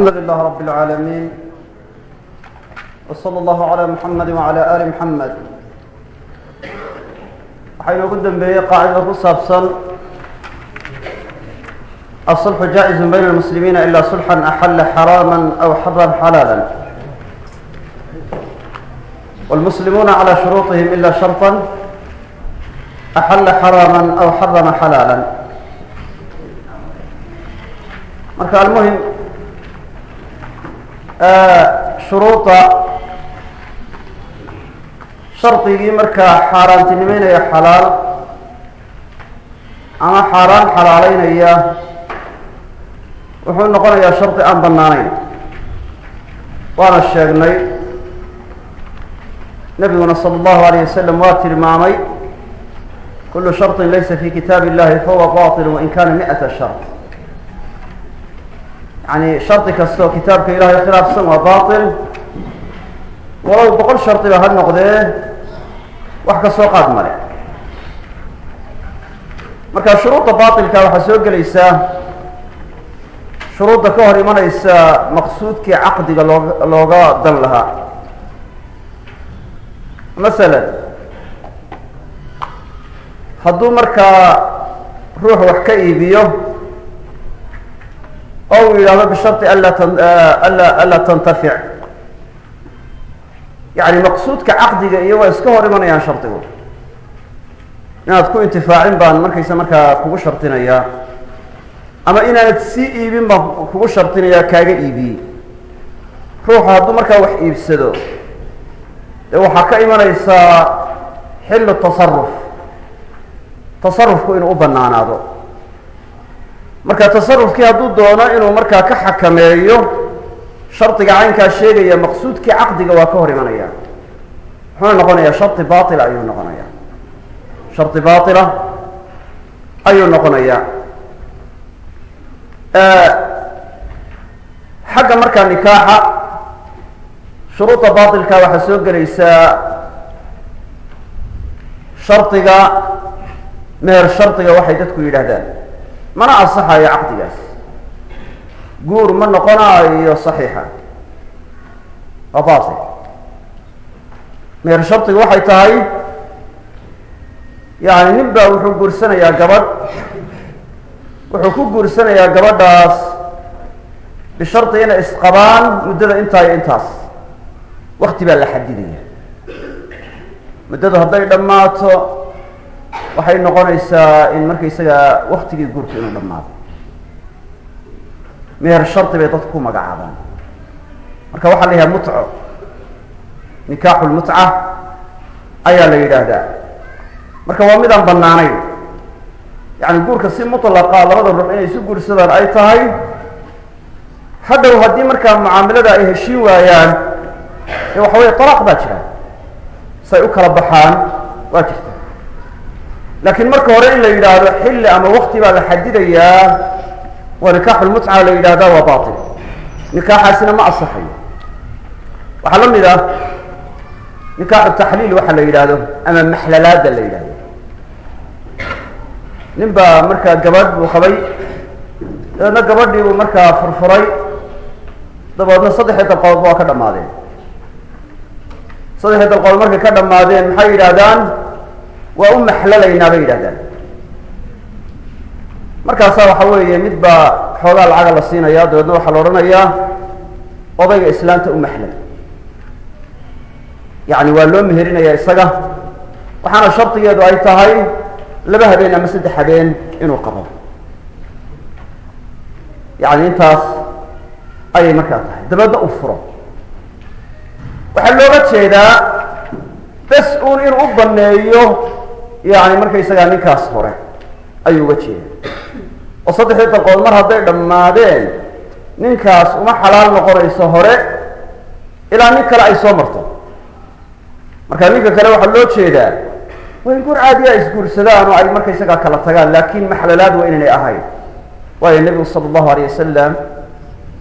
الحمد لله رب العالمين وصلى الله على محمد وعلى آل محمد. waxaa inoogu dambeeyey qaacida ku saabsan aلصulxu jaaئizu bayna اlmuslimiina ilaa sulxan axala xaraama aw xaran xalaala wاlmuslimuuna calى shuruuطihim ila sharطa axala xaraama aw xarama xalaala marka almuhim shuruuda shardigii markaa xaaraantinimeynaya xalaal ama xaaraan xalaaleynaya wuxuu noqonayaa shardi aan banaanayn waana sheegnay nabiguna sala allahu aleyh wasalam waa tilmaamay kulu sharطin laysa fi kitaab illahi fahuwa baطil wain kana miata shart yani shardi kasta oo kitaabka ilahay khilaafsan waa baطil walow boqol shardiba ha noqdee wax ka soo qaad male marka shuruudda baطilka waxaa soo gelaysaa shuruudda ka hor imanaysa maqsuudkii caqdiga loo looga dan lahaa masala hadduu markaa ruux wax ka iibiyo oo uu yidhahdo anla anlaa tantafic. Yani maqsuudka caqdiga iyo waa iska hor imanayaan shardigu. Inaad ku intifaacin baan markaysa markaa kugu shardinayaa ama inaanad sii iibin baan kugu shardinayaa kaaga iibiyey ruuxu hadduu markaa wax iibsado dee waxaa ka imanaysaa xillu tasaruf tasarufku inuu u banaanaado marka tasarufkii hadduu doono inuu markaa ka xakameeyo shardiga caynkaa sheegaya maqsuudkii caqdiga waa ka hor imanaya. Muxuu noqonayaa shardi baila ayuu noqonaya shardi baila ayuu noqonayaa. Xagga markaa nikaaxa shuruudda bailka waxaa soo gelaysaa shardiga meher shardiga waxay dadku yidhaahdaan mana ansaxayo caqdigaas? Guur ma noqonayo saxiixa. Waa batil meher shardiga waxay tahay yani nin baa wuxuu guursanayaa gabadh. Wuxuu ku guursanayaa gabadhaas bishardi inay isqabaan muddada intaa iyo intaas. Wakti baa la xadidaya. Muddadu hadday dhammaato waxay noqonaysaa in markaysaga waktigii guurka inuu dhammaado. Meher shardi bay dadku ku magacaabaan. Marka waxaa la yidhaha mutco nikaaxu lmutca ayaa la yidhaahdaa. Marka waa midaan banaanayn yani guurka si mutlaqa labada ruux inay isu guursadaan ay tahay hadhow haddii markaa mucaamilada ay heshiin waayaan ee waxa weeye talaaq baa jira. Say u kala baxaan waa jirta laakiin marka hore in la yidhaahdo xilli ama wakti baa la xadidayaa waa nikaaxulmutca la yidhahdaa waa batil nikaaxaasina ma asaxayo. Waxaa la mid ah nikaaxu taxliil waxa la yidhaahdo ama maxlalaada la yidhahdo nin baa markaa gabadh buu qabay dabeedna gabadhii buu markaa furfuray dabeedna saddexdii dalqoodba waa ka dhamaadeen saddexdii dalqood markay ka dhamaadeen maxay yidhahdaan waa u maxlalaynaa bay yidhahdaan. Markaasaa waxa weeye mid baa xoogaa lacaga la siinaya dabeedna waxaa la odhanayaa odayga islaanta u maxlal yani waa loo meherinaya isaga waxaana shardigeedu ay tahay laba habeen ama saddex habeen inuu qabo. Yani intaas ayay markaa tahay dabeedna u furo. Waxaa looga jeedaa bes uun inuu u baneeyo yani markaysagaa ninkaas hore ayuu uga jeeda oo saddexdii dalqood mar hadday dhammaadeen ninkaas uma xalaal noqonayso hore ilaa nin kale ay soo marto. Marka ninka kale waxaa loo jeedaa waa in guur caadiya isguursadaan oo ay markaysagaa kala tagaan laakin maxlalaad waa inaynay ahayn waayo nebigu sala allahu alayh wasalam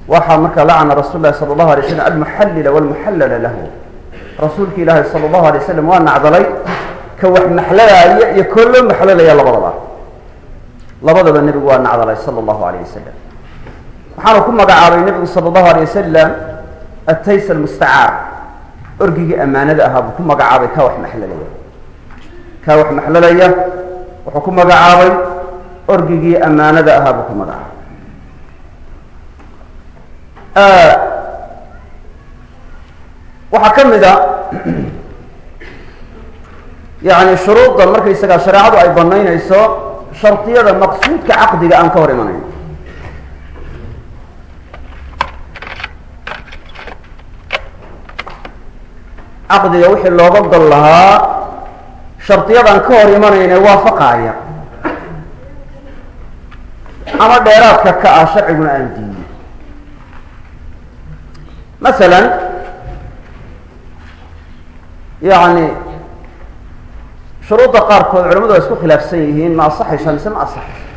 waxaa markaa lacana rasul lahi sala allahu alay waslam almuxallila walmuxallala lahu. Rasuulki ilaahi sala allahu alay wasalam waa nacdalay ka wax maxlalaaya iyo koo loo maxlalaya labadaba. Labadaba nebigu waa nacdalay sala allahu alayh wasalam waxaanu ku magacaabay nebigu sala allahu alay wasalam atays almustacaar orgigii ammaanada ahaa buu ku magacaabay kaa wax maxlalaya kaa wax maxlalaya wuxuu ku magacaabay orgigii ammaanada ahaa buu ku magacaabay. Waxaa ka mid a yani shuruudda markaysagaa shareecadu ay banaynayso shardiyada maqsuudka caqdiga aan ka hor imanayn. Caqdiga wixii looga gol lahaa shardiyadaan ka hor imanayne waafaqaaya ama dheeraadka ka ah sharciguna aan diiyin masalan yani shuruudda qaarkood culamadu ay isku khilaafsan yihiin ma asaxaysa mise ma asaxayso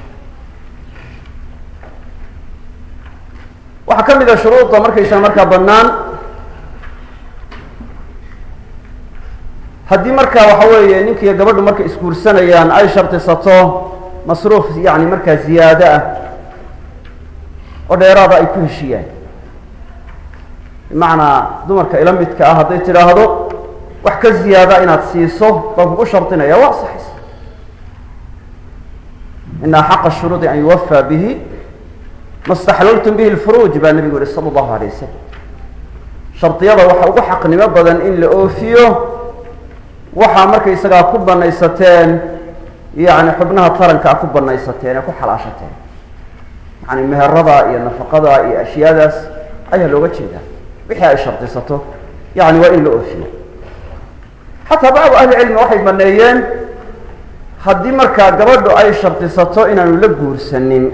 waxaa ka mid a shuruudda markaysa markaa banaan haddii markaa waxa weeye ninkiiyo gabadhu markay isguursanayaan ay shardisato masruuf yani markaa ziyaado ah oo dheeraada ay ku heshiyaan bimacnaa dumarka ila midka ah hadday tidhaahdo wax ka ziyaada inaad siiso baan kugu shardinaya waa saxaysa ina xaqa shuruudi an yuwafaa bihi ma staxlaltum bihi lfuruuj baa nebigu yihi sala allahu alay wasalam shardiyada waxa ugu xaqnimo badan in la oofiyo waxaa markaysagaa ku banaysateen yani xubnaha taranka a ku banaysateen ee ku xalaashateen. Yani meherada iyo nafaqada iyo ashyaadaas ayaa looga jeedaa. Wixii ay shardisato yani waa in la oofiyo xataa bacdu ahli cilmi waxay baneeyeen haddii markaa gabadhu ay shardisato inaanu la guursanin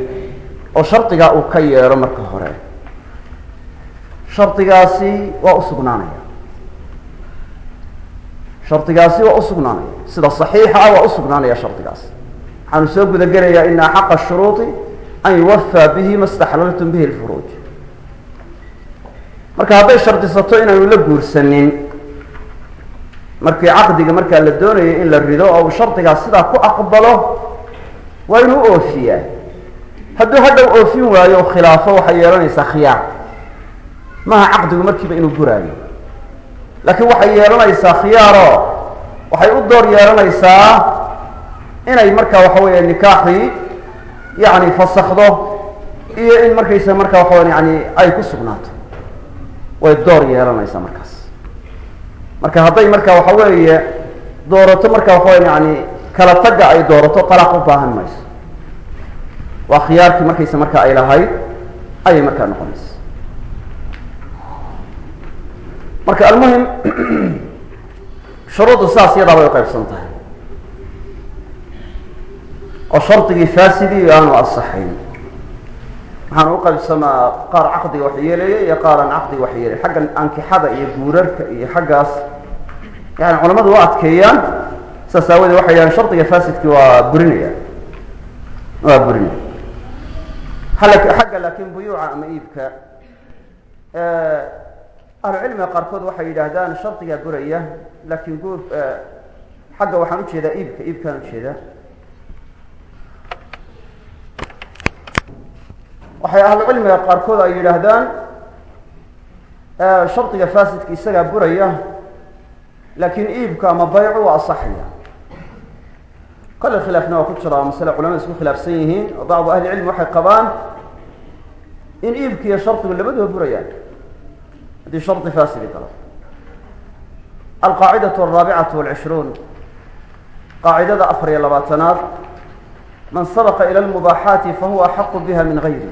oo shardigaa uu ka yeedho marka hore shardigaasi waa usugnaanaya shardigaasi waa usugnaanaya sida saxiixa ah waa usugnaanaya shardigaas waxaanu soo guda gelayaa ina xaqa shuruudi an yuwafaa bihi ma staxlaltum bihi lfuruuj marka hadday shardisato inaanu la guursanin markii caqdiga markaa la doonayay in la rido oo uu shardigaas sidaa ku aqbalo waa inuu oofiyaa hadduu hadhow oofin waayo khilaafo waxay yeelanaysaa khiyaar. Maaha caqdigu markiiba inuu buraayo laakiin waxay yeelanaysaa khiyaaro. Waxay u door yeelanaysaa inay markaa waxa weeye nikaaxii yani fasakdo iyo in markaysa markaa waxa yani ay ku sugnaato. Way door yeelanaysaa markaas marka hadday marka waxa weeye doorato marka waxa weya yani kala tagga ay doorato talaaq u baahan mayso. Waa khiyaarkii markaysa marka ay lahayd ayay markaa noqonaysa. Marka almuhim shuruuddu saas iyadaa bay uqaybsan tahay. Oo shardigii fasidii aanu asaxayn waxaana uqaybsamaa qaar caqdiga wax yeelaya iyo qaar aan wax yeelay xagga ankixada iyo guurarka iyo xaggaas yani culamadu waa adkeeyaan. Saas aawadee waxay yidhahaan shardiga fasidki waa burinaya. Waa burinaya. Xagga laakin buyuuca ama iibka ahlucilmiga qaarkood waxay yidhaahdaan shardigaa buraya laakin guur xagga waxaan u jeedaa iibka iibkaan u jeedaa waxay ahlucilmiga qaarkood ay yidhaahdaan shardiga fasidka isagaa buraya laakiin iibka ama baycu waa asaxaya kale khilaafna waa ku jira masale culamada isku khilaafsan yihiin oo bacdu ahli cilmi waxay qabaan in iibka iyo shardigu labaduba burayaan haddii shardi fasidi galo alqaacidatu alraabicatu walcishruun. Qaacidada afar iyo labaatanaad. Man sabaqa ila lmubaaxaati fahuwa axaqu biha min gayri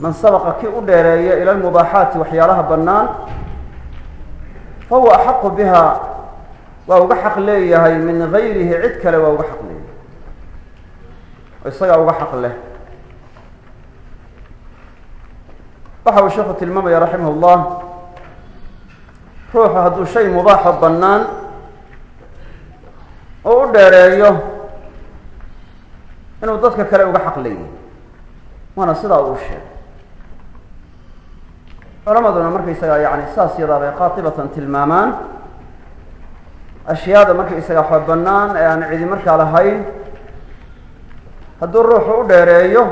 man sabaqa kii u dheereeya ila lmubaaxaati waxyaalaha bannaan fahuwa axaqu biha waa uga xaq leeyahay min gayrihi cid kale waa uga xaq leeyahay. Oo isagaa uga xaq leh. Waxa uu sheekhu tilmaamaya raximah llah ruuxu hadduu shay mubaaxo bannaan oo u dheereeyo inuu dadka kale uga xaq leeyahay. Waana sidaa uu sheegay culamaduna markaysagaa yani saas yadaa bay qaatibatan tilmaamaan. Ashyaada markaysaga waxa bannaan ee aan cidi markaa lahayn hadduu ruuxu u dheereeyo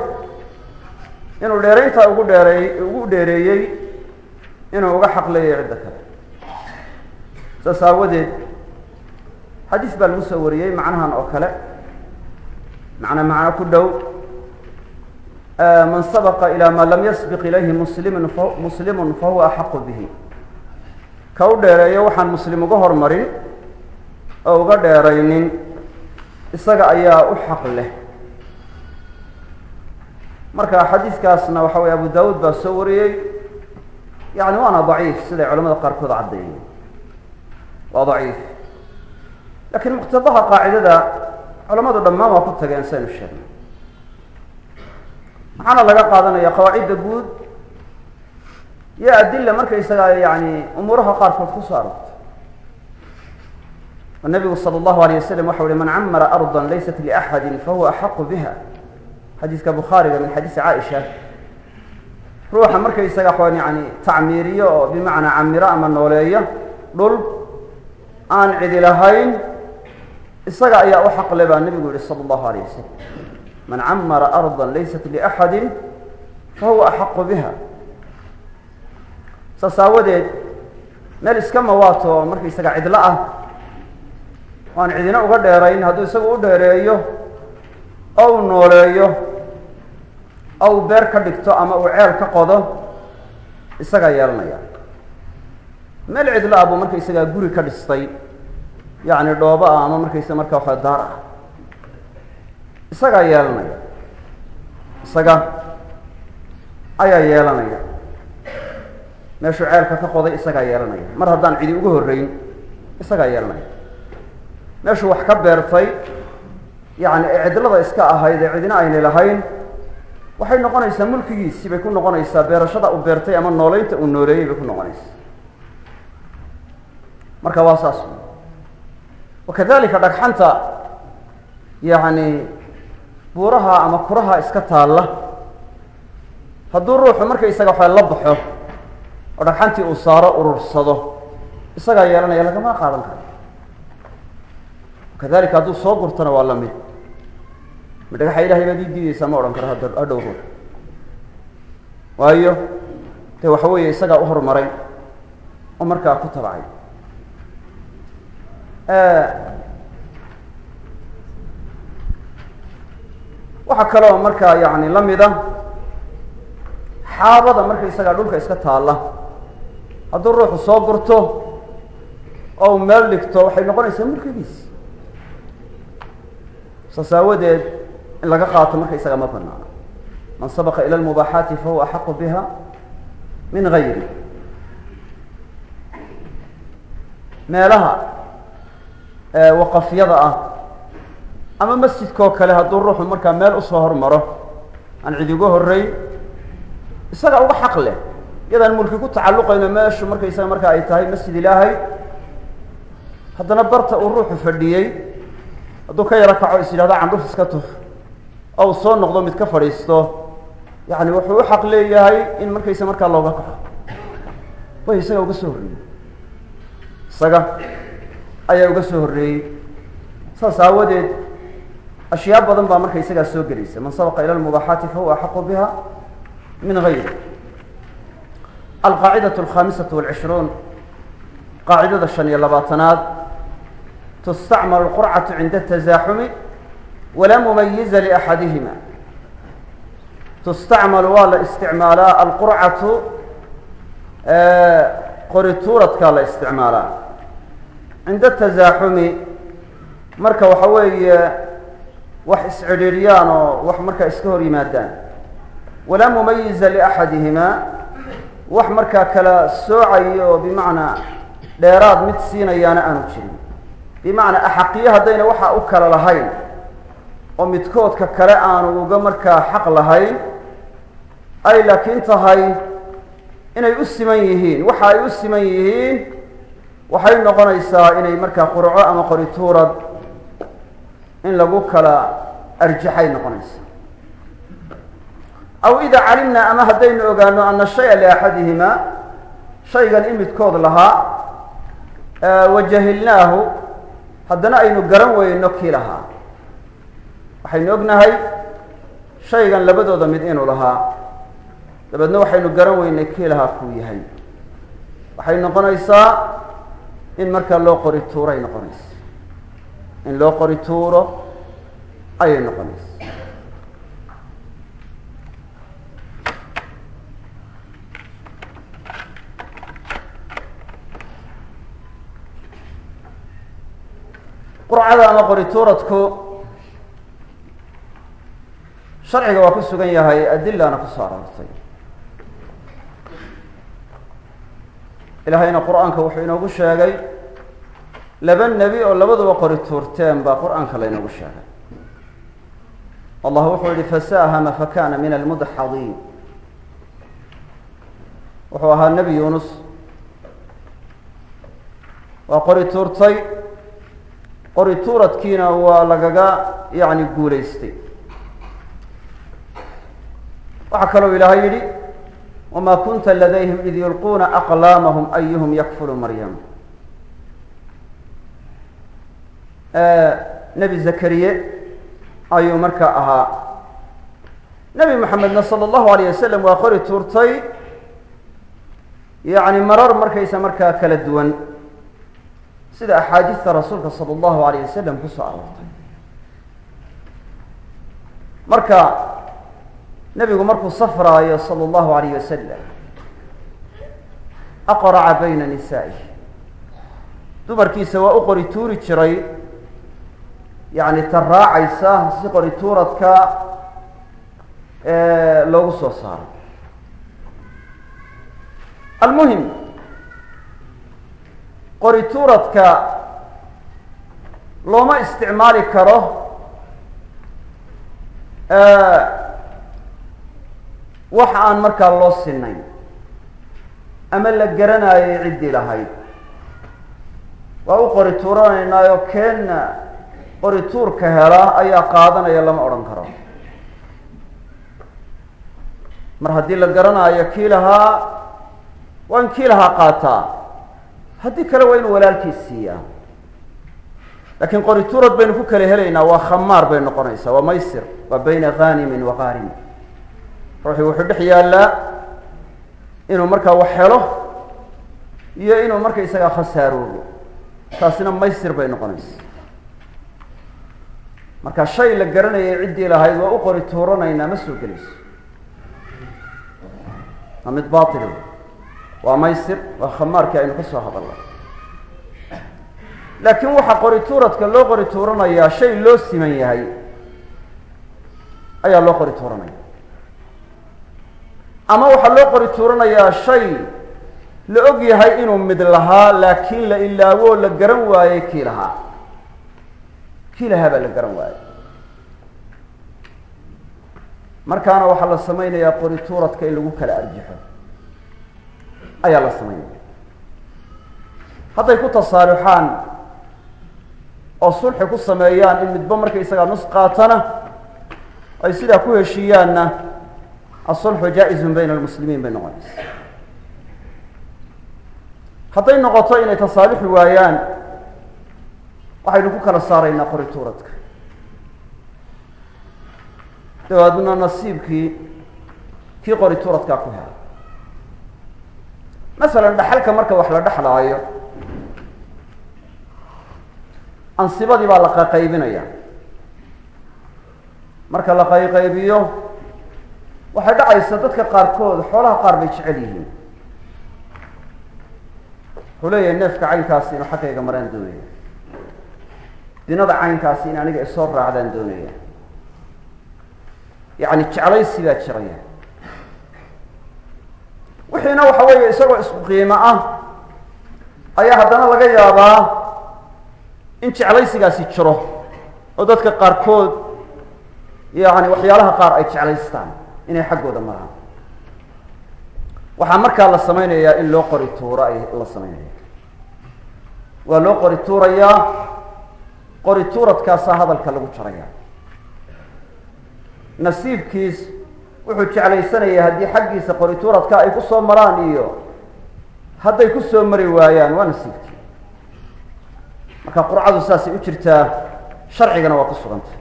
inuu dheerayntaa ugu dheereey ugu dheereeyey inuu uga xaq leeyahay cidda kale. Saas aawadeed xadiis baa lagu soo wariyey macnahan oo kale. Macna macno ku dhow man sabaqa ilى ma lam yasbiq ilayhi muslimun muslimun fahuwa axaqu bihi ka u dheereeyo waxaan muslim uga hormarin oo uga dheeraynin isaga ayaa u xaq leh marka xadiiskaasna waxa weye abu dawud baa soo wariyey yani waana daciif siday culamada qaarkood caddeeyeen waa daciif lakiin muqtadaha qaacidada culamadu dhammaan waa ku tageen saynu sheegnay maxaana laga qaadanaya qawaacidda guud iyo adila markaysaga yani umuuraha qaarkood ku soo arortay oo nabigu sala allahu alayh wasalam waxa uhi man camara arda laysat liaxadi fahuwa axaqu biha. Xadiiska bukhaariga min xadiisi caaisha. Ruuxa markaysaga xn yani tacmiiriyo oo bimacnaa camiro ama nooleeyo dhul aan cidi lahayn isaga ayaa u xaqle baa nebigu yihi sala allahu alayh wasalam man camara arda laysat liaxadi fahuwa axaqu biha. Saas aawadeed meel iska mawaato markaysaga cidlo ah o aan cidina uga dheerayn hadduu isagu u dheereeyo oo u nooleeyo oo uu beer ka dhigto ama uu ceel ka qodo isagaa yeelanaya. Meel cidlo ah buu markaysagaa guri ka dhistay yacni dhoobo ah ama markaysa marka waxa daar ah isagaa yeelanaya. Isaga ayaa yeelanaya. Meeshuu ceelka ka qoday isagaa yeelanaya. Mar haddaan cidi uga horreyn isagaa yeelanaya. Meeshuu wax ka beertay yacni ee cidlada iska ahayd ee cidina aynay lahayn waxay noqonaysaa mulkigiisii bay ku noqonaysaa. Beerashada uu beertay ama nooleynta uu nooleeyey bay ku noqonaysaa. Marka waa saas. Wakadalika dhagxanta yacni buuraha ama kuraha iska taalla. Hadduu ruuxu markaysaga waxa la baxo oo dhagxantii uu saaro urursado isagaa yeelanaya lagama qaadan karo. Kadalika hadduu soo gurtana waa la mid. Ma ilahay baad ii diideysaa ma odhan karo hada hadhow ruux. Waayo de waxa weeye isagaa u horumaray oo markaa ku tabacay waxaa kaloo markaa yani lamida xaabada markaysagaa dhulka iska taalla. Hadduu ruuxu soo gurto oo meel dhigto waxay noqonaysaa mulkigiisi saas aawadeed in laga qaato markaysaga ma banaano man sabaqa ila lmubaaxaati fahuwa axaqu biha min gayri meelaha waqafyada ah ama masjidkoo kale hadduu ruuxu markaa meel u soo hormaro aan cid uga horreyn isaga uga xaq leh. Iyadaan mulki ku tacalluqayno meeshu markaysaga marka ay tahay masjid ilaahay haddana barta uu ruuxu fadhiyey hadduu ka yaro kaco is yidhahdo candhuf iska tuf oo uu soo noqdo mid ka fadhiisto yani wuxuu u xaq leeyahay in markaysa markaa looga kaco. Way isaga uga soo horreeyey. Isaga ayaa uga soo horreeyey. Saas aawadeed ashyaa badan baa marka isagaa soo gelaysa. Man sabaqa ila lmubaaxaati fahuwa axaqu biha min gayri. Alqaacidaة alkhamisatu walcishruun qaacidada shan iyo labaatanaad. Tustacmalu lqurcatu cinda tasaaxumi walaa mumayiza liaxadihima tustacmalu waa la isticmaalaa alqurcatu qorituuradkaa la isticmaalaa. Cinda tasaaxumi marka waxa weeye wax iscidhiidhiyaan oo wax markaa iska hor yimaadaan. Walaa mumayiza liaxadihima wax markaa kala soocayo oo bimacnaa dheeraad mid siinayaana aanu jirin. Bimacnaa axaqiyo haddayna waxa u kala lahayn oo midkoodka kale aanu uga markaa xaq lahayn ay laakiin tahay inay u siman yihiin. Waxa ay u siman yihiin waxay noqonaysaa inay markaa qurco ama qorituurad in lagu kala arjaxay noqonaysa. Aw ida calimna ama haddaynu ogaano ana shaya liaxadihima shaygan in midkood lahaa wajahilnaahu haddana aynu garan weyno kii lahaa. Waxaynu ognahay shaygan labadooda mid inuu lahaa dabeedna waxaynu garan weynay kii lahaa kuu yahay. Waxay noqonaysaa in markaa loo qori tuuray noqonaysa in loo qori tuuro ayay noqonaysa qurcada ama qori tuuradku sharciga waa ku sugan yahay adilana ku soo aroortay. Ilaahayna qur'aanka wuxuu inoogu sheegay laba nebi oo labaduba qori tuurteen baa qur'aanka laynoogu sheegay. Allah wuxuu yihi fasaahama fakana min almudxadiin wuxuu ahaa nebi yunus waa qori tuurtay qori tuuradkiina waa lagaga yani guulaystay. Waxaa kaloo ilaahay yidhi wma kunta ladayhim id yulquuna aqlaamahum ayuhum yakfulu maryam nebi zakariye ayuu markaa ahaa. Nebi moxamedna sala allahu alayh wasalam waa qori tuurtay. Yani marar markaysa markaa kala duwan. Sida axaadiista rasuulka sala allahu alayh wasalam ku soo aroortay. Marka nebigu markuu safraayo sala allahu alayh wasalam aqraca bayna nisaaih dumarkiisa waa u qori tuuri jiray yani ta raacaysa si qori tuuradka loogu soo saaro. Almuhim qori tuuradka looma isticmaali karo wax aan markaa loo sinayn ama la garanaayay ciddii lahayd. Waa u qori tuuranaynaayo keenna qori tuurka hela ayaa qaadanaya lama odhan karo. Mar haddii la garanaayo kii lahaa waa in kii lahaa qaataa. Haddii kale waa inuu walaalkiis siiyaa. Laakiin qori tuurad baynu ku kala helaynaa waa khamaar bay noqonaysaa waa maysir waa bayna khanimin wa qaarim ruuxii wuxuu dhex yaallaa inuu markaa wax helo iyo inuu markaysagaa khasaaroobo taasina maysir bay noqonaysa marka shay la garanayay ciddii lahayd waa u qori tuuranaynaa ma soo gelayso. Waa mid bail waa maysir waa khamaarkii aynu ka soo hadalnay. Laakiin waxaa qori tuuradka loo qori tuuranayaa shay loo siman yahay ayaa loo qori tuuranaya. Ama waxaa loo qori tuuranayaa shay la og yahay inuu mid lahaa laakiin la ilaawoo la garan waayey kii lahaa kii lahaa baa la garan waayey markaana waxaa la samaynayaa qori tuuradka in lagu kala arjixo. Ayaa la samaynaya hadday ku tasaaluxaan oo sulxi ku sameeyaan in midba markaysagaa nus qaatana ay sidaa ku heshiiyaanna asulxu jaa-izun bayna almuslimiin bay noqonaysa hadday noqoto inay tasaalixi waayaan waxaynu ku kala saaraynaa qori tuuradka. Dabaadna nasiibkii kii qori tuuradkaa ku hela. Masalan dhaxalka marka wax la dhexlaayo ansibadii baa la qaqaybinaya marka la qayqaybiyo waxay dhacaysa dadka qaarkood xoolaha qaar bay jecel yihiin. Wuxuu leeyahay neefka caynkaasi inuu xaggayga maraan doonaya dinada caynkaasi in aniga isoo raacdaan doonaya yacni jeclaysi baa jiraya wixiina waxa weeye isagoo isku qiimo ah ayaa haddana laga yaabaa in jeclaysigaasi jiro oo dadka qaarkood yani waxyaalaha qaar ay jeclaystaan inay xaggooda maraan. Waxaa markaa la samaynayaa in loo qori tuuro ay la samaynaya waa loo qori tuurayaa qori tuuradkaasaa hadalka lagu jaraya. Nasiibkiis wuxuu jeclaysanaya haddii xaggiisa qori tuuradka ay ku soo maraan iyo hadday ku soo mari waayaan waa nasiibkii marka qurcadu saasay u jirtaa sharcigana waa ku sugantay.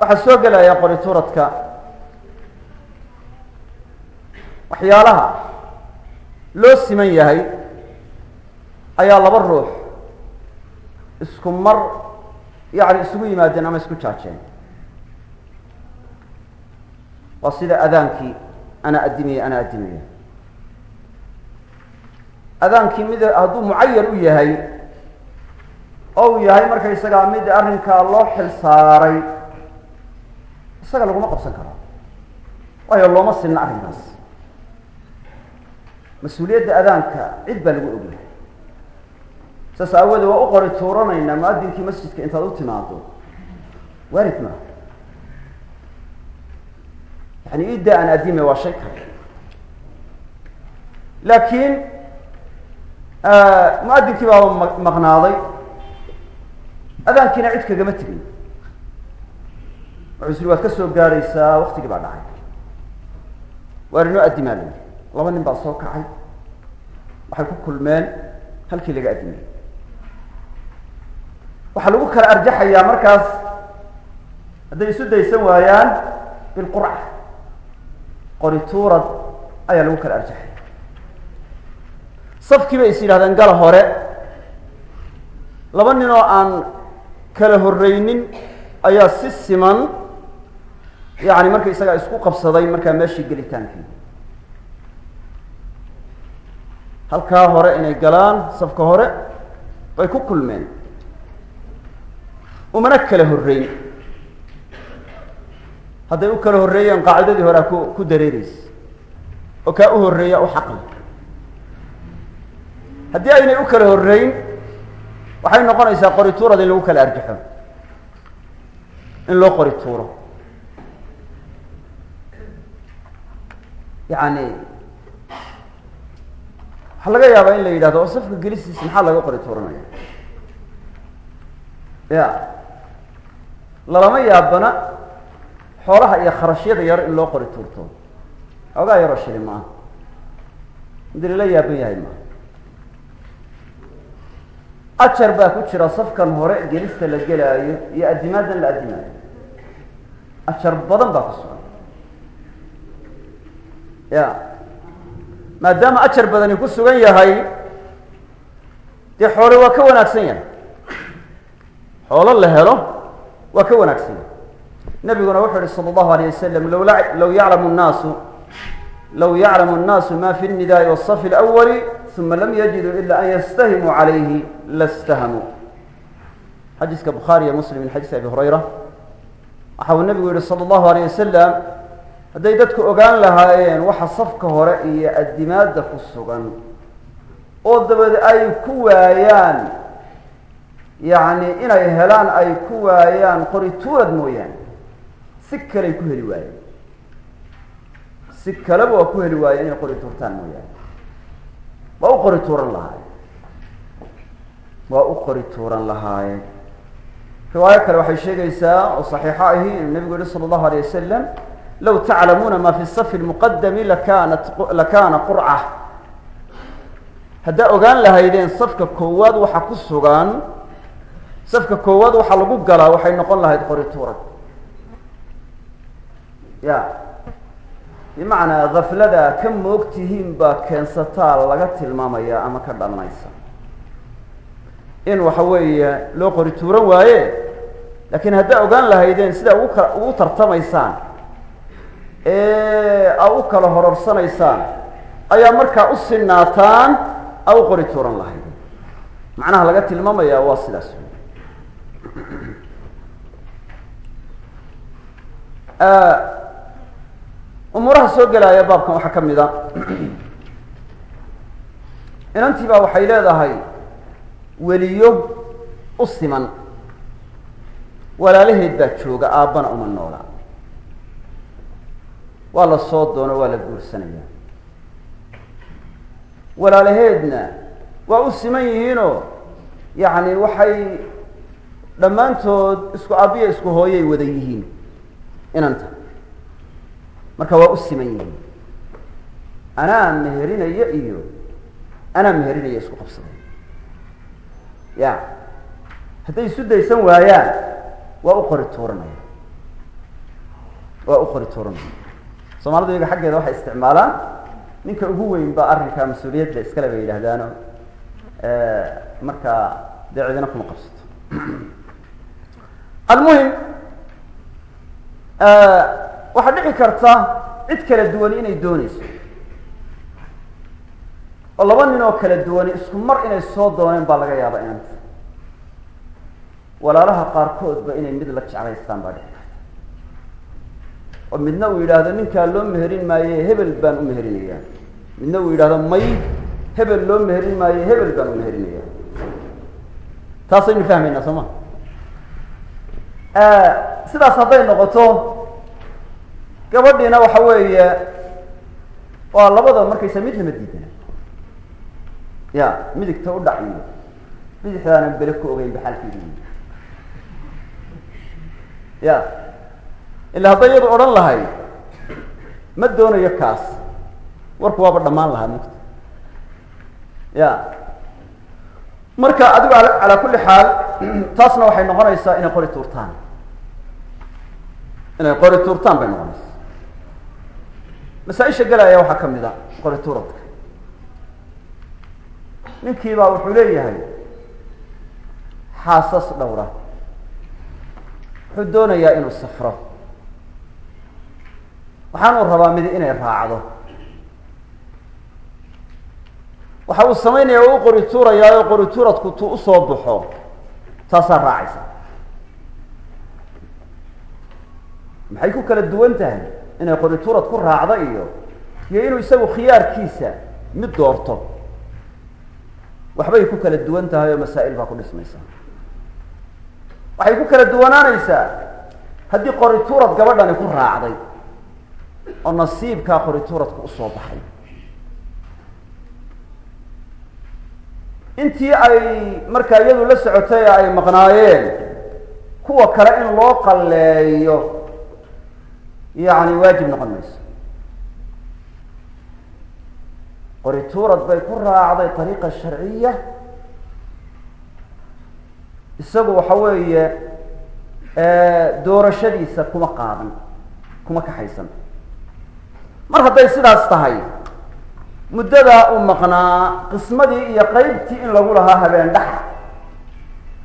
Waxaa soo gelaya qori tuuradka waxyaalaha loo siman yahay ayaa laba ruux isku mar yani isugu yimaadeen ama isku jaajeen. Waa sida adaankii ana addimaya ana addimaya. Adaankii mid hadduu mucayan u yahay oo uu yahay markaysagaa mid arrinkaa loo xil saaray isaga laguma qabsan karo. Waayo looma sinna arrinkaas. Mas'uuliyadda adaanka cid baa lagu ogyahay saas aawoodee waa u qori tuuranaynaa muadinkii masjidka intaad u timaado waarid maa yani idda aan addime waa shay kale. Laakiin muadinkii baaba ma maqnaaday adaankiina cid kagama tegin. Wuxuu isiri waad ka soo gaadhaysaa waktigii baa dhacay. Waar inoo addimaa layi laba nin baa soo kacay. Waxay ku kulmeen halkii laga addimay waxaa lagu kala arjaxayaa markaas hadday isu daysan waayaan bilqurca qori tuurad ayaa lagu kala arjaxaya. Safkii bay is yidhahdeen gala hore laba nin oo aan kala horreynin ayaa si siman yani marka isagaa isku qabsaday markaa meeshii gelitaankii halkaa hore inay galaan safka hore bay ku kulmeen umana kala horreyn hadday u kala horreeyeen qaacidadii horea ku ku dareereysa oo kaa u horreeya u xaqli haddii aynay u kala horreyn waxay noqonaysaa qori tuurad in lagu kala arjaxo. In loo qori tuuro. Yani waxaa laga yaabaa in la yidhahdo oo safka gelistiisa maxaa laga qori tuuranaya? Ya lalama yaabana xoolaha iyo kharashyada yar in loo qori tuurto. Xoogaa yaroo shili maaha mid lala yaaban yahay maaha ajar baa ku jira safkan hore gelista la gelaayo iyo addimaadan la addimaayo. Ajar badan baa ku sugan. Ya. Maadaama ajar badani ku sugan yahay dee xoole waa ka wanaagsan yahay. Xoolo la helo waa ka wanaagsanya nabiguna wuxuu yihi sal allahu alayh wasalam low yaclamu nnaasu low yaclamu annaasu ma fi nnidaai wasafi lawali uma lam yajiduu ila an yastahimuu calayhi lastahamuu xadiiska bukhaari iyo muslim min xadiis abi hurayra. Waxa uu nabigu yihi sala allahu alayh wasalam hadday dadku ogaan lahaayeen waxa safka hore iyo addimaadda ku sugan oo dabeed ay ku waayaan yacni inay helaan ay ku waayaan qori tuurad mooyaane. Si kaley ku heli waayeen si kaleba waa ku heli waayeen inay qori tuurtaan mooyaane. Waa u qori tuuran lahaayeen? Waa u qori tuuran lahaayeen? Riwaayo kale waxay sheegaysaa oo saxiixo ahi inuu nabigu yihi sala allahu alayh wasalam low taclamuuna ma fi safi lmuqadami lakanat lakana qurca haddaa ogaan lahaydeen safka koowaad waxa ku sugan safka koowaad waxaa lagu galaa waxay noqon lahayd qori tuurad ya. Bimacnaa gaflada ka moogtihiin baa keensataa laga tilmaamaya ama ka dhalanaysa in waxa weeye loo qori tuuran waaye laakiin haddaa ogaan lahaydeen sidaa ugu ka ugu tartamaysaan a u kala hororsanaysaan ayaa markaa u sinaataan a u qori tuuran lahayd. Macnaha laga tilmaamaya waa sidaas umuuraha soo gelaya baabkan waxaa ka mid a. Inantii baa waxay leedahay weliyo u siman. Walaalaheed baa jooga aabbana uma noola. Waa la soo doono waa la guursanaya. Walaalaheedna waa u siman yihiinoo yacni waxay dhammaantood isku aabbiya isku hooyay wada yihiin inanta marka waa u siman yihiin. Anaa meherinaya iyo anaa meherinaya isku qabsaday ya hadday isu daysan waayaan waa u qori tuuranaya waa u qori tuuranaya soomaalida iyaga xaggeeda waxay isticmaalaan ninka ugu weyn ba arrinkaa mas'uuliyadda iskale bay yidhaahdaano markaa dee cidina kuma qabsato. Almuhim waxaa dhici karta cid kala duwani inay dooneyso oo laba nin oo kala duwani isku mar inay soo dooneen baa laga yaaba inanta walaalaha qaarkoodba inay mid la jeclaystaan baa dhici karta. Oo midna uu yidhaahdo ninkaa loo meherin maaye hebel baan u meherinayaa. Midna uu yidhahdo may hebel loo meherin maaye hebel baan u meherinayaa. Taasaynu fahmaynaa soo ma? Sidaas hadday noqoto gabadhiina waxa weeye waa labada markaysa midnama diidana ya midigta u dhac iyo bidixdaanan bele ku ogeyn baxalkeedi ya ila hadday iyadu odhan lahayd ma doonayo kaas. Warku waaba dhammaan lahaa mugta. Ya marka adigu a calaa kulli xaal taasna waxay noqonaysaa inay qori tuurtaan. Inay qori tuurtaan bay noqonaysaa masaa-isha galaya waxaa ka mid a qori tuuradka. Ninkii baa wuxuu leeyahay xaasas dhowra. Wuxuu doonayaa inuu safro. Waxaanuu rabaa midi inay raacdo. Waxa uu samaynaya waa u qori tuurayaa oo qori tuuradku tuu u soo baxo taasaa raacaysa. Maxay ku kala duwan tahay inay qori tuurad ku raacdo iyo iyo inuu isagu khiyaarkiisa mid doorto. Waxbay ku kala duwan tahay oo masaa'il baa ku dhismaysa. Waxay ku kala duwanaanaysaa haddii qori tuurad gabadhani ku raacday oo nasiibkaa qori tuuradku u soo baxay. Intii ay markaa iyadu la socotay ay maqnaayeen kuwa kale in loo qalleeyo yacni waajib noqon mayso. Qori tuurad bay ku raacday ariiqa sharciya. Isagu waxa weeye doorashadiisa kuma qaadan kuma kaxaysan. Mar hadday sidaas tahay muddadaa u maqnaa qismadii iyo qeybtii in lagu lahaa habeen dhaxa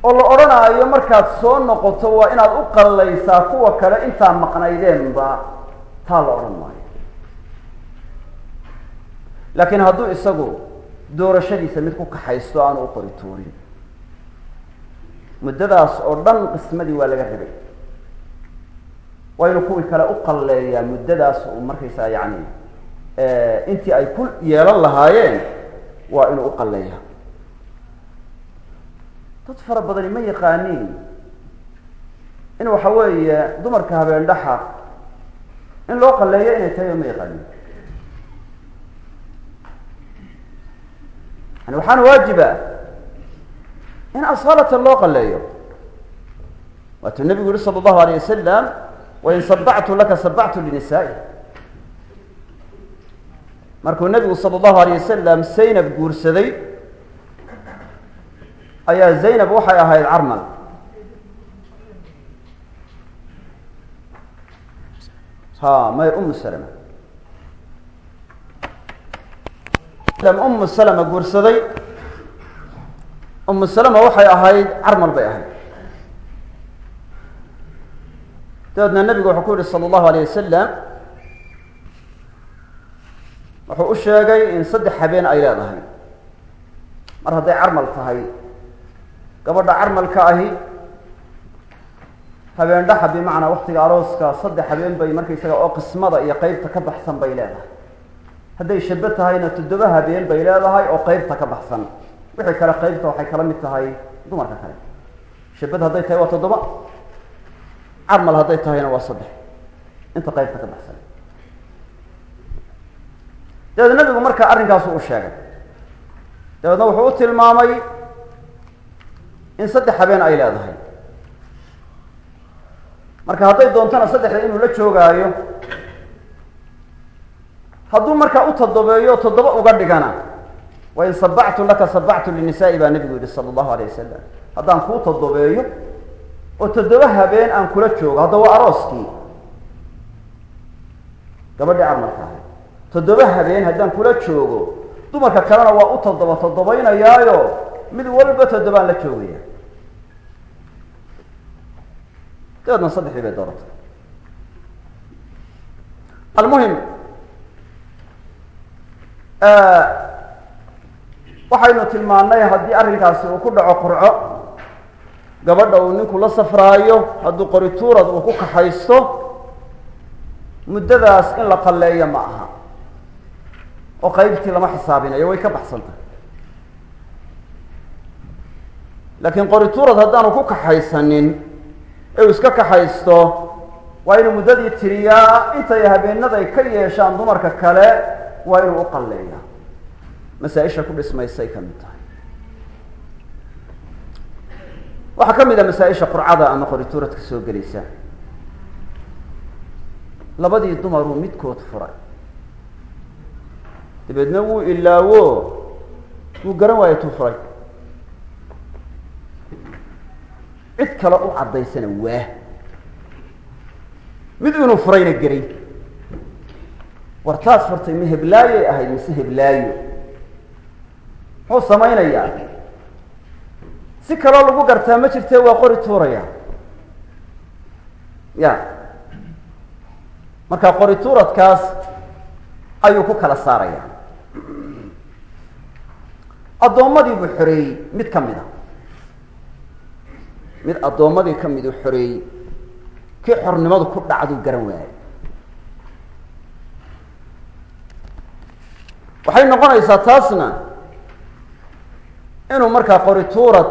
oo la odhanaayo markaad soo noqoto waa inaad u qallaysaa kuwa kale intaa maqnaydeenba. Taa la odhan maayo. Laakiin hadduu isagu doorashadiisa mid ku kaxaysto aanu u qori tuurin. Muddadaas oo dhan qismadii waa laga rabay. Waa inuu kuwii kale u qalleeyaa muddadaas uu markaysaa yacni intii ay ku yeelan lahaayeen waa inuu u qalleeyaa dad fara badani ma yaqaaniin in waxa weeye dumarka habeen dhaxa in loo qalleeyo inay tahay ma yaqaaniin. Yani waxaana waajiba in asfalata loo qaleeyo. Waatuu nabigu yihi sala allahu alayh wasalam wain sabactu laka sabactu linisaai markuu nabigu sala allahu alayh wasalam zaynab guursaday ayaa zaynab waxay ahayd carmal ha may umu salama. Umu salama guursaday. Umu salama waxay ahayd carmal bay ahayd. Dabeedna nabigu wuxuu ku yihi sala allahu alayh wasalam wuxuu u sheegay in saddex habeen ay leedahay. Mar hadday carmal tahay gabadha carmalka ahi. Habeen dhaxa bimacnaa waktiga arooska saddex habeen bay markaysaga oo qismada iyo qeybta ka baxsan bay leedahay. Hadday shabe tahayna toddoba habeen bay leedahay oo qeybta ka baxsan. Wixii kale qeybta waxay kala mid tahay dumarka kale. Shabad hadday tahay waa toddoba carmal hadday tahayna waa saddex. Inta qeybta ka baxsan. Dabeed nabigu markaa arrinkaasu u sheegay. Dabeedna wuxuu u tilmaamay in saddex habeen ay leedahay. Marka hadday doontana saddexda inuu la joogaayo hadduu markaa u toddobeeyo toddoba uga dhigana wain sabactu laka sabactu linisaai baa nabigu yihi sala allahu alayh wasalam haddaan kuu toddobeeyo oo toddoba habeen aan kula joogo hadda waa arooskii. Gabadhii carmalka ahay toddoba habeen haddaan kula joogo dumarka kalena waa u toddoba toddobaynayaayo. Mid walba toddobaan la joogaya dabeedna saddexdii bay dooratay almuhim waxaynu tilmaannay haddii arrinkaasi uu ku dhaco qurco gabadha uu ninku la safraayo hadduu qorituurad uu ku kaxaysto muddadaas in la qalleeyo ma aha oo qaybtii lama xisaabinayo way ka baxsan tahay laakiin qorituurad haddaanu ku kaxaysanin ee uu iska kaxaysto waa inuu muddadii tiriyaa intay habeenaday ka yeeshaan dumarka kale waa inuu u qalleeyaa. Masaa-isha ku dhismaysay ka mid tahay. Waxaa ka mid a masaa-isha qurcada ama qorituuradka soo gelaysa. Labadii dumaruu midkood furay. Dabeedna wuu ilaawo wuu garan waayo tuu furay cid kale u caddaysana waa mid inuu furayna geray war taas furtay ma heblaayay ahayd mise heblaayo. Muxuu samaynayaa? Si kaloo lagu gartaa ma jirte waa qori tuuraya? Ya. Marka qori tuuradkaas ayuu ku kala saaraya addoommadii buu xoreeyey mid ka mid a mid addoommadii ka miduu xoreeyey kii xornimadu ku dhacduu garan waayay waxay noqonaysaa taasna inuu markaa qori tuurad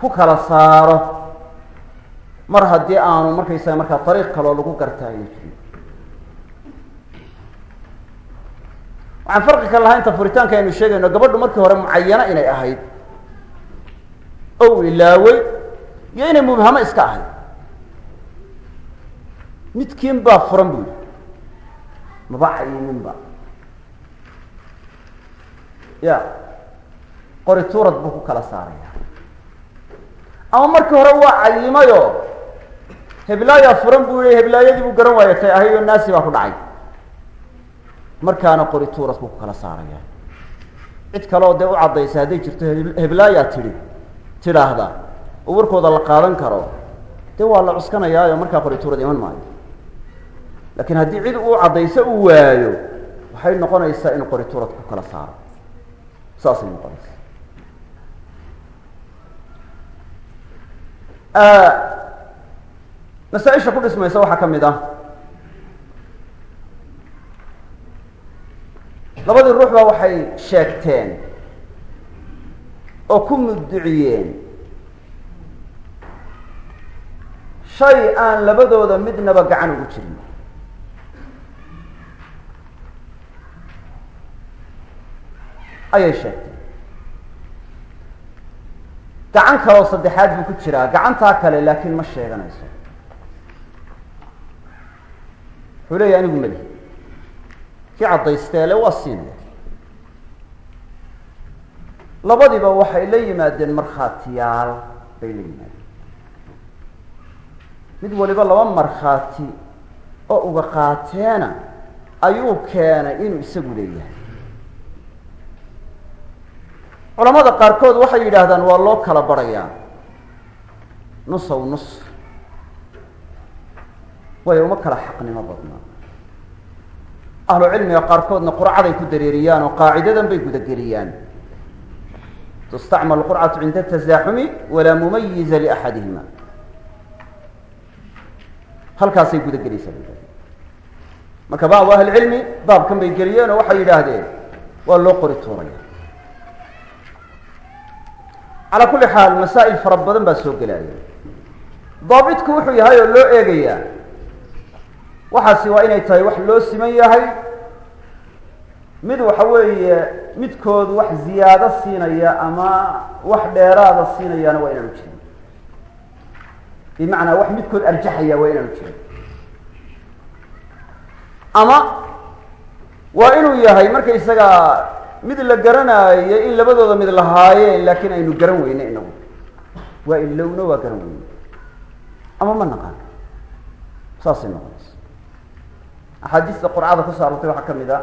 ku kala saaro mar haddii aanu markaysaga markaa dariiq kaloo lagu gartaa ayna jirin waxaan farqi ka lahaa inta furitaanka aynu sheegayno gabadhu markii hore mucayano inay ahayd. Ow ilaawey iyo inay mubhamo iska ahayd midkiin baa furan bu yidhi. Maba cayiminba ya qori tuurad buu ku kala saaraya ama markii hore waa cayimayo heblaayaa furan buu yihi heblaayadii buu garan waayo tay ahayd oo naasi baa ku dhacay. Markaana qori tuurad buu ku kala saaraya cid kale oo dee u caddaysa hadday jirto heblaayaa tidhi tidhaahda oo warkooda la qaadan karo dee waa la cuskanayaayo markaa qori tuurad iman maayo. Laakiin haddii cid uu caddayso uu waayo waxay noqonaysaa inuu qori tuurad ku kala saaro. Saasay noqonaysa masaaisha ku dhismaysa waxaa ka mid ah. Labadii ruux ba waxay sheegteen oo ku mudduciyeen shay aan labadooda midnaba gacan ugu jirin. Ayay sheegteen gacan kaleo saddexaad buu ku jiraa gacantaa kale laakiin ma sheeganayso. Wuxuu leeya anigu meli kii caddaysteele waa siinaya labadiiba waxay la yimaadeen markhaatiyaal bay la yimaadeen mid waliba laba markhaati oo uga qaateena ayuu keenay inuu isagu leeyahay. Culamada qaarkood waxay yidhaahdaan waa loo kala barayaa. Nusow nus. Waayo uma kala xaqnimo badnaa. Ahlu cilmiga qaarkoodna qurcaday ku dareeriyaan oo qaacidadan bay gudageliyaan tustacmal qurcatu cinda tasaaxumi walaa mumayiza liaxadihima halkaasay gudagelaysaa marka bacdu ahli cilmi baabkan bay geliyeen oo waxay yidhaahdeen waa loo qori tuuraya calaa kulli xaal masaa'il fara badan baa soo gelaya daabitku wuxuu yahay oo loo eegayaa. Waxaasi waa inay tahay wax loo siman yahay. Mid waxa weeye midkood wax ziyaado siinaya ama wax dheeraada siinayaana waa inaanu jirin bimacnaa wax midkood arjaxaya waa inaanu jirin ama waa inuu yahay markaysagaa mid la garanaayo in labadooda mid lahaayeen laakiin aynu garan weyne inagu waa ilowna waa garan weyne ama ma naqaan saasay noqonaysa axaadiista qurcada ku saarantay waxaa ka mid a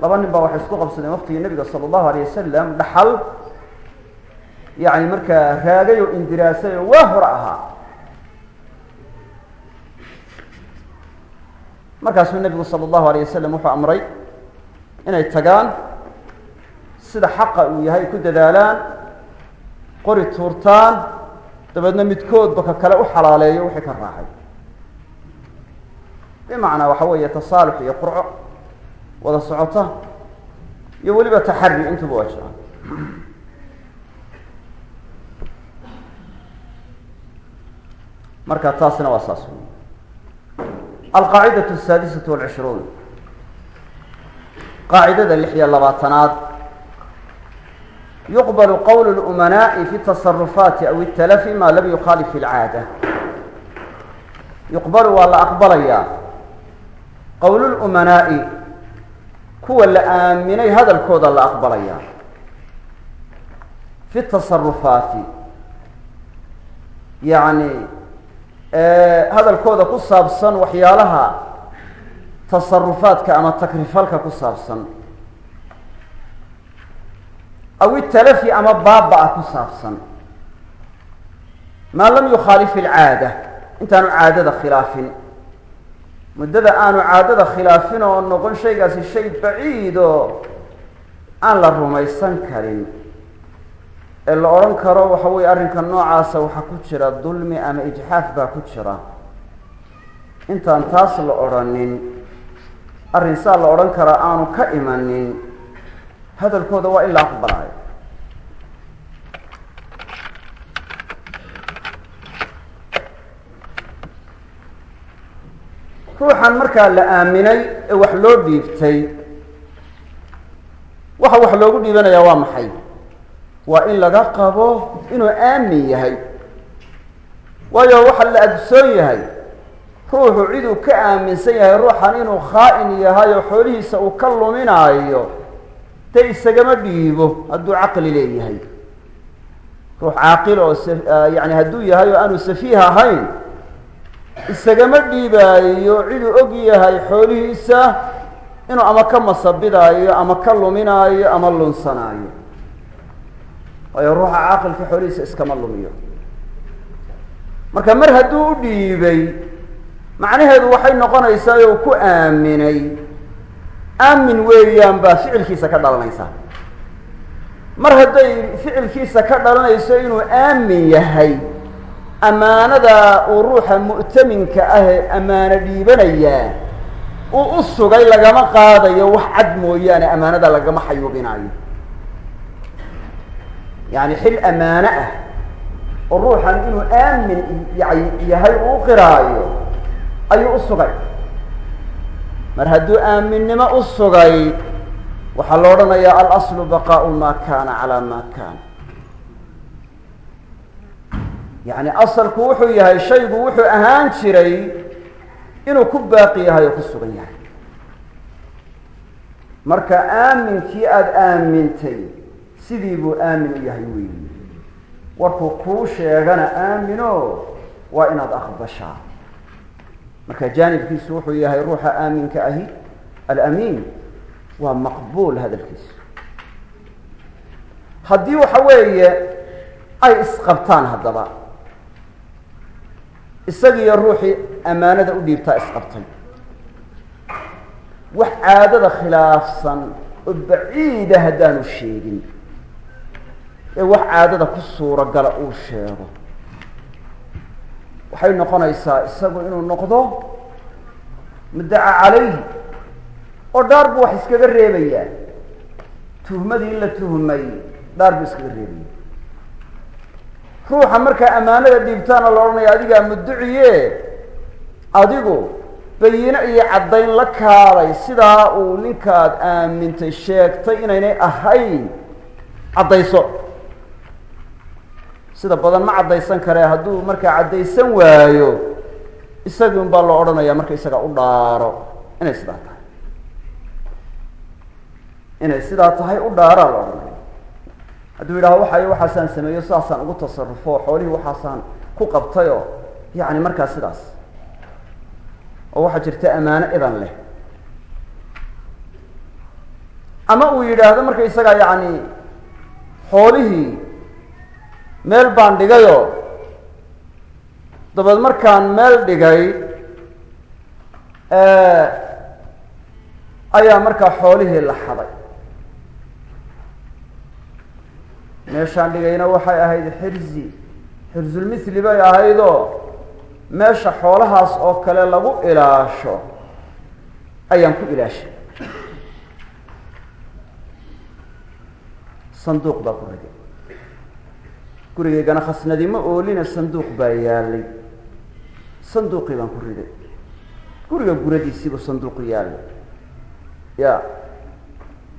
laba nin baa waxay isku qabsadeen waqtigii nabiga sala allahu alayh wasalam dhaxal yani markaa raagay oo indiraasay oo waa hore ahaa. Markaasuu nabigu sala allahu alayh wasalam wuxuu amray inay tagaan sida xaqa uu yahay ku dadaalaan qori tuurtaan dabeedna midkoodba ka kale u xalaaleeyo wixii ka raacay. Bimacnaa waxa weeye tasaalux iyo qurco wada socota iyo weliba taxari intuba waa jiraan marka taasna waa saas. Wey alqaacidau asaadisatu alcishruun qaacidada lix iyo labaatanaad. Yuqbalu qowl lumanaa'i fi tasarufaati aw italafi maa lam yukhaalif ilcaada yuqbalu waa la aqbalayaa qowlulumanaa'i kuwa la aaminay hadalkooda la aqbalayaa fi tasarufaati yani hadalkooda ku saabsan waxyaalaha tasarufaadka ama takrifalka ku saabsan. Aw italafi ama baaba-a ku saabsan. Maa lam yukhaalif ilcaada intaanu caadada khilaafin. Muddada aanu caadada khilaafin oo noqon shaygaasi shay baciid oo aan la rumaysan karin ee la odhan karo waxa weeye arrinka noocaasa waxaa ku jira dulmi ama ijxaaf baa ku jira. Intaan taas la odrhanin arrin saa la odhan karaa aanu ka imanin hadalkooda waa in la aqbalaayo ruuxan markaa la aaminay ee wax loo dhiibtay waxa wax loogu dhiibanayaa waa maxay waa in laga qabo inuu aamin yahay. Waayo waxa la agsoon yahay ruuxu ciduu ka aaminsan yahay ruuxan inuu khaa-in yahay oo xoolihiisa uu ka luminaayo dee isagama dhiibo hadduu caqli leeyahay. Ruux caaqil oo yani hadduu yahay oo aanu safiih ahayn isagama dhiibaayo ciduu og yahay xoolihiisa inuu ama ka masabidaayo ama ka luminaayo ama lunsanaayo waayo ruuxa caaqilka xoolihiisa iskama lumiyo. Marka mar hadduu u dhiibay macnaheedu waxay noqonaysaa oo ku aaminay. Aamin weeyaan baa ficilkiisa ka dhalanaysa. Mar hadday ficilkiisa ka dhalanayso inuu aamin yahay ammaanada uu ruuxa mu'taminka ah ee ammaano dhiibanayaa uu u sugay lagama qaadayo wax cad mooyaane ammaanada lagama xayuubinaayo yani xil ammaano ah oo ruuxan inuu aamin yahay uu qiraayo ayuu u sugay mar hadduu aaminnimo u sugay waxaa la odhanayaa alaslu baqaau ma kana calaa ma kana yani asalku wuxuu yahay shaygu wuxuu ahaan jiray inuu ku baaqi yahay oo ku sugan yahay marka aaminkii aada aamintay sidii buu aamin u yahay weyi warkuu kuu sheegana aamino waa inaad aqbashaa. Marka jaanibkiisu wuxuu yahay ruuxa aaminka ahi alamiin waa maqbuul hadalkiisu haddii waxa weeye ay isqabtaan haddaba isagiiyo ruuxii ammaanada u dhiibtaa isqabtay wax caadada khilaafsan oo baciida haddaanu sheegin ee wax caadada ku suuragala uu sheego. Waxay noqonaysaa isagu inuu noqdo muddaca calayhi oo dhaar buu wax iskaga reebayaa. Tuhmadii la tuhmay dhaar buu iskaga reebaya ruuxa markaa ammaanada dhiibtaana la odhanaya adigaa mudduciye adigu bayino iyo caddayn la kaalay. Sidaa uu ninkaad aamintay sheegtay inaynay ahayn caddayso sida badan ma caddaysan karee. Hadduu markaa caddaysan waayo isagii baa loo odhanaya marka isaga u dhaaro. Inay sidaa tahay. Inay sidaa tahay u dhaaraa la odhanaya hadduu yidhaho waxay waxaasaan sameeyo sidaasaan ugu tasarufo xoolihii waxaasaan ku qabtayoo yani markaa sidaas. Oo waxaa jirta ammaano idan leh. Ama uu yidhaahdo marka isagaa yacni xoolihii meel baan dhigayoo dabeed markaan meel dhigay ayaa markaa xoolihii la xaday. Meeshaan dhigayna waxay ahayd xirzi. Xirzulmithli bay ahaydoo meesha xoolahaas oo kale lagu ilaasho ayaan ku ilaashay. Sanduuq baa ku riday gurigaygana khasnadima oolina sanduuq baa yaalay. Sanduuqii baan ku riday. Guriga guradiisiibuu sanduuqu yaalay. Ya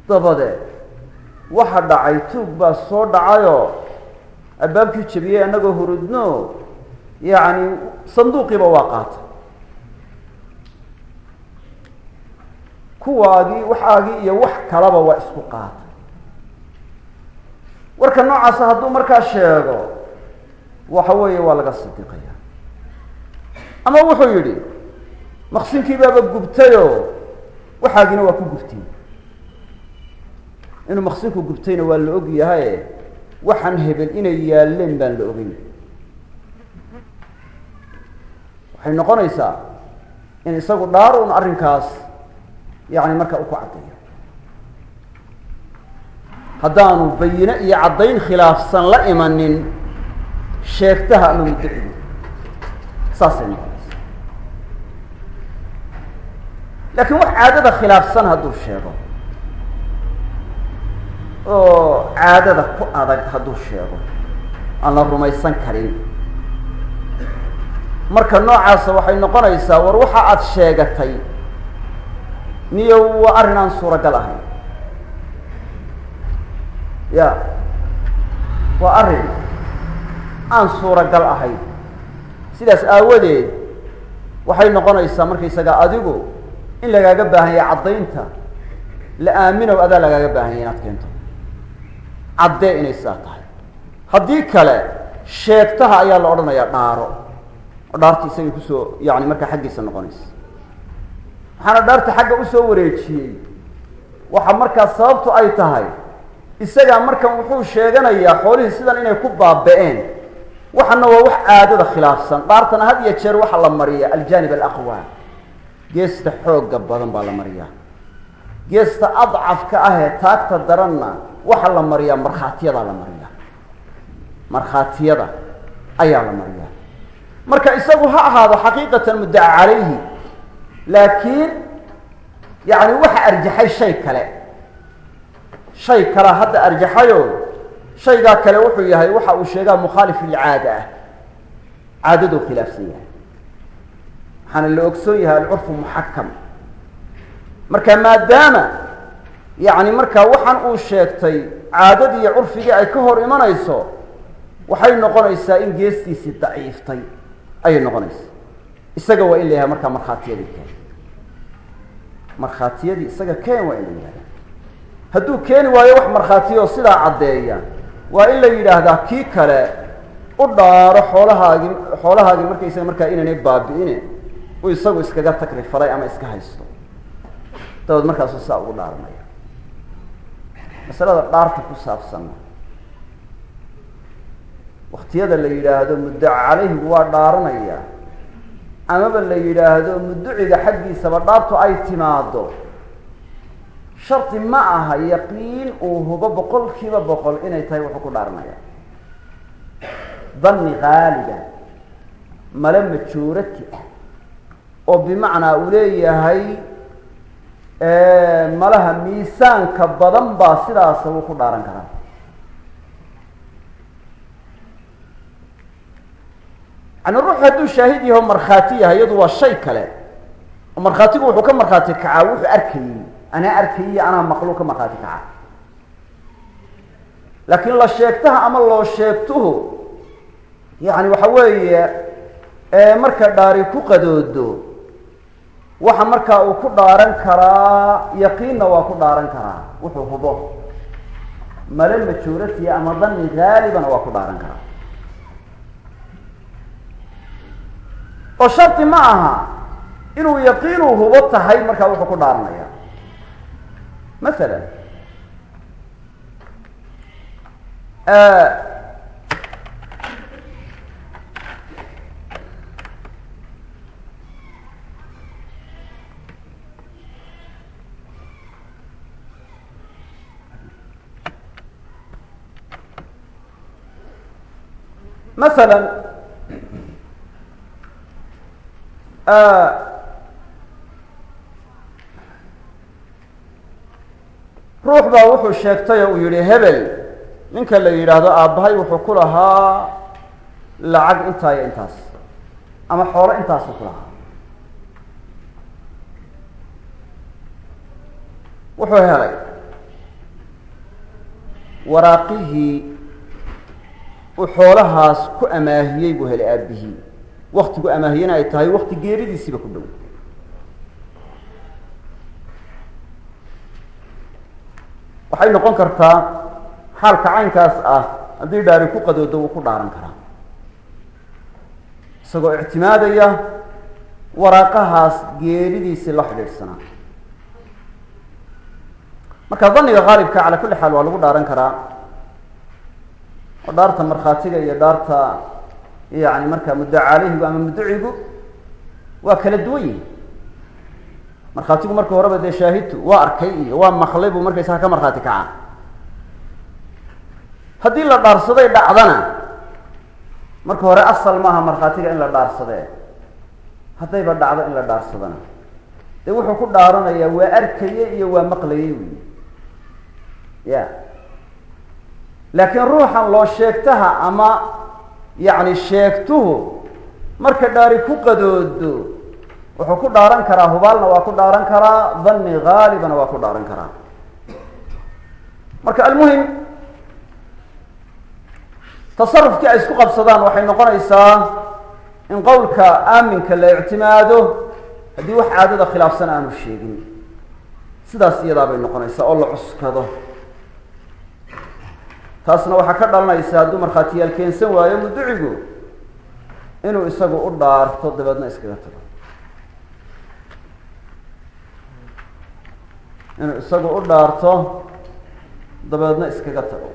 dabadeed waxa dhacay tuug baa soo dhacayoo albaabkii jabiyey annagoo hurudno yacni sanduuqiiba waa qaatay. Kuwaagii waxaagii iyo wax kalaba waa isku qaatay warka noocaasa hadduu markaa sheego waxa weeye waa laga sidiiqaya ama wuxuu yidhi maqsinkii baaba gubtayoo waxaagina waa ku gubtay. Inuu maqsinku gubtayna waa la og yahaye waxaan hebel inay yaalleen baan la ogeyn waxay noqonaysaa in isagu dhaar un arrinkaas yani markaa u ku caddeeyo haddaanu bayine iyo caddayn khilaafsan la imanin sheegtaha ama muddaciga saasay noqonaysa laakiin wax caadada khilaafsan hadduu sheego oo caadada ku adag hadduu sheego aan la rumaysan karin. Marka noocaasa waxay noqonaysaa war waxa aada sheegatay niyo waa arrin aan suuragal ahayn ya. Waa arrin. Aan suuragal ahayn sidaas aawadeed waxay noqonaysaa markaysaga adigu in lagaaga baahan yahay caddaynta la aaminow adaa lagaaga baahan yahay inaad keento. Caddee inay sidaa tahay. Haddii kale sheegtaha ayaa la odhanayaa dhaaro. Oo dhaarta isagay ku soo yani markaa xaggiisa noqonaysa. Waxaana dhaarta xagga u soo wareejiyey. Waxa markaa sababtu ay tahay isagaa markan wuxuu sheeganayaa xoolihii sidan inay ku baaba-een. Waxana waa wax caadada khilaafsan. Dhaartana had iyo jeer waxaa la mariya aljanib alaqwa geesta xooga badan baa la mariyaa. Geesta adcafka ah ee taagta daranna waxaa la mariyaa markhaatiyadaa la mariyaa. Markhaatiyada ayaa la mariyaa. Marka isagu ha ahaado xaqiiqatan muddaca calayhi laakiin yani waxa arjaxay shay kale shay kalea hadda arjaxayo shaygaa kale wuxuu yahay waxa uu sheegaa mukhaalif lilcaada ah. Caadaduu khilaafsan yahay. Waxaana la ogsoon yahay alcurfu muxakam marka maadaama yani markaa waxaan uu sheegtay caadadii curfigii ay ka hor imanayso waxay noqonaysaa in geestiisii daciiftay. Ayay noqonaysaa. Isaga waa in la markaa markhaatiyadii keen. Markhaatiyadii isaga keen waa in la hadduu keeni waayo wax markhaatiyo sidaa caddeeya waa in la yidhaahdaa kii kale u dhaaro xoolahaagi xoolahaagii markaysaga markaa inaanay baabi'ine uu isagu iskaga takrifalay ama iska haysto. Dabeed markaasuu saa ugu dhaaranaya masalada dhaarta ku saabsan waktiyada la yidhaahdo muddaca calayhigu waa dhaaranaya amaba la yidhaahdo mudduciga xaggiisaba dhaartu ay timaado shardi ma aha yaqiin uu hubo boqol kiiba boqol inay tahay wuxuu ku dhaaranaya danni haaliga male majoorati ah oo bimacnaa uu leeyahay malaha miisaanka badan baa sidaasa wuu ku dhaaran karaa. Yani ruux hadduu shaahid yaho markhaati yahay iyadu waa shay kale. Oo markhaatigu wuxuu ka markhaati kacaa wuxuu arkayey anaa arkayey anaa maqluuq ka markhaati kaca laakiin la sheegtaha ama loo sheegtuhu yani waxa weeye marka dhaari ku qadoodo waxa markaa uu ku dhaaran karaa yaqiinna waa ku dhaaran karaa wuxuu hubo male majooratiya ama dani haalibana waa ku dhaaran karaa oo shardi ma aha inuu yaqiinuu hubo tahay markaa wuxuu ku dhaaranaya masalan مثلا ruux baa wuxuu sheegtay oo uu yihi hebel ninka la yidhaahdo aabbahay wuxuu ku lahaa lacag intaa iyo intaas ama xoolo intaasuu ku lahaa. Wuxuu helay. Waraaqihii uu xoolahaas ku amaahiyey buu helay aabihii. Waktigu amaahiyena ay tahay wakti geeridiisiiba ku dhow waxay noqon kartaa xaalka caynkaas ah haddii dhaari ku qadoodo wuu ku dhaaran karaa. Isagoo ictimaadaya waraaqahaas geeridiisii la xidhiidhsanaa. Marka daniga haalibka cala kulli xaal waa lagu dhaaran karaa oo dhaarta markhaatiga iyo dhaarta yani marka muddo caleyhigu ama mudducigu waa kala duwan yihiin markhaatigu marka horeba dee shaahidtu waa arkay iyo waa maqlay buu markaysaga ka markhaati kaca haddii la dhaarsaday dhacdana marka hore asal maaha markhaatiga in la dhaarsadee haddayba dhacdo in la dhaarsadana. Dee wuxuu ku dhaaranayaa waa arkaye iyo waa maqlayey wy ya. Laakiin ruuxan loo sheegtaha ama yacni sheegtuhu marka dhaari ku qadoodo wuxuu ku dhaaran karaa hubaalna waa ku dhaaran karaa dani haalibana waa ku dhaaran karaa. Marka almuhim tasarufkii ay isku qabsadaan waxay noqonaysaa in qowlka aaminka la ictimaado haddii wax caadada khilaafsan aanu sheegin sidaas iyadaa bay noqonaysaa oo la cuskado. Taasna waxaa ka dhalanaysa hadduu markhaatiyaal keensan waayo mudducigu inuu isagu u dhaarto dabeedna iskaga tago inuu isagu u dhaarto dabeedna iskaga tago.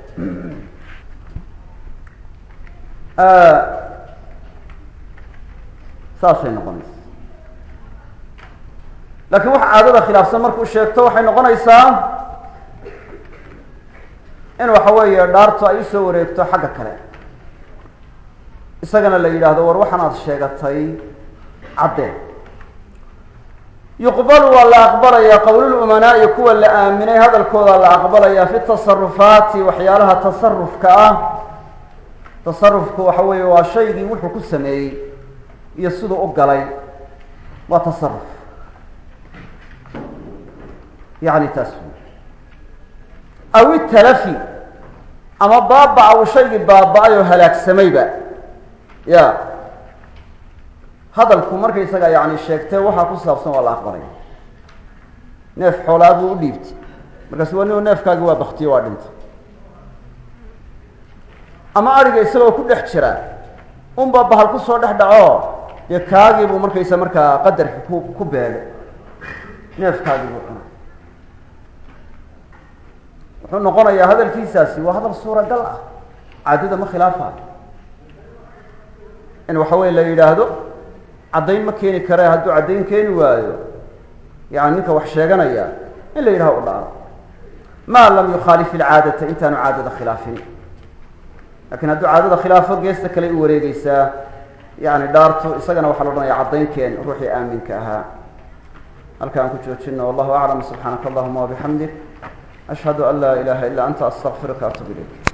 Saasay noqonaysa. Laakiin waxa caadada khilaafsan markuu sheegto waxay noqonaysaa in waxa weeye dhaartu ay u soo wareegto xagga kale. Isagana la yidhaahdo war waxaanaad sheegatay caddee yuqbalu waa la aqbalayaa qowlulumanaa'i kuwa la aaminay hadalkooda la aqbalayaa fi tasarufaati waxyaalaha tasarufka ah. Tasarufku waxa weeye waa shaygii wuxuu ku sameeyey iyo siduu u galay. Waa tasaruf yani taas aw italafi ama baaba-a uu shaygii baaba-ay oo halaagsamayba. Ya hadalku markaysaga yani sheegtee waxaa ku saabsan waa la aqbalaya neef xoolaa buu u dhiibtay. Markaasu waa nin neefkaagi waa baktiyo waa dhintay. Ama ariga isagoo ku dhex jira unba bahal ku soo dhex dhaco dee kaagii buu markaysa markaa qadarki ku ku beegay neefkaagii buu cunay. Wuxuu noqonayaa hadalkiisaasi waa hadal suuragal ah. Caadada ma khilaafayo. In waxa weye la yidhaahdo caddayn ma keeni kare hadduu caddayn keeni waayo. Yani ninka wax sheeganaya in la yidhahdo u dhaaro ma lam yukhaalif ilcaadata intaanu caadada khilaafin. Lakin hadduu caadada khilaafo geesta kale u wareegeysaa yani dhaartu isagana waxaa la odhanaya caddayn keen ruuxii aaminka ahaa. Halka aan ku joojino wallahu aclam subxaanaka allahuma wabixamdik ashhadu an laa ilaha illa anta astaqfiruka atub ilayk